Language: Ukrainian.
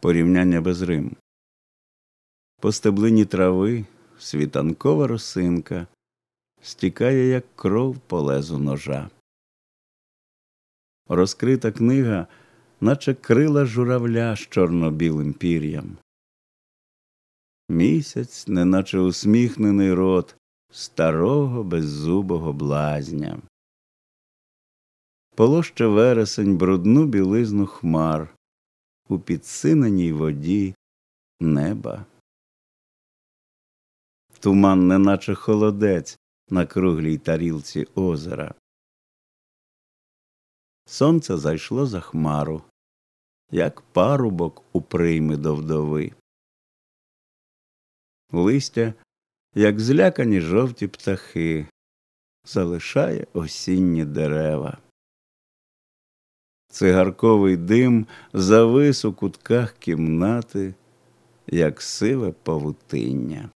Порівняння без Рим. По стеблині трави світанкова росинка стікає, як кров по лезу ножа. Розкрита книга, наче крила журавля з чорно-білим пір'ям. Місяць, неначе усміхнений рот старого беззубого блазня. Полоще вересень брудну білизну хмар у підсиненій воді неба. Туман, неначе холодець на круглій тарілці озера. Сонце зайшло за хмару, як парубок у прийми до вдови. Листя, як злякані жовті птахи, залишає осінні дерева. Цигарковий дим завис у кутках кімнати, як сиве павутиння.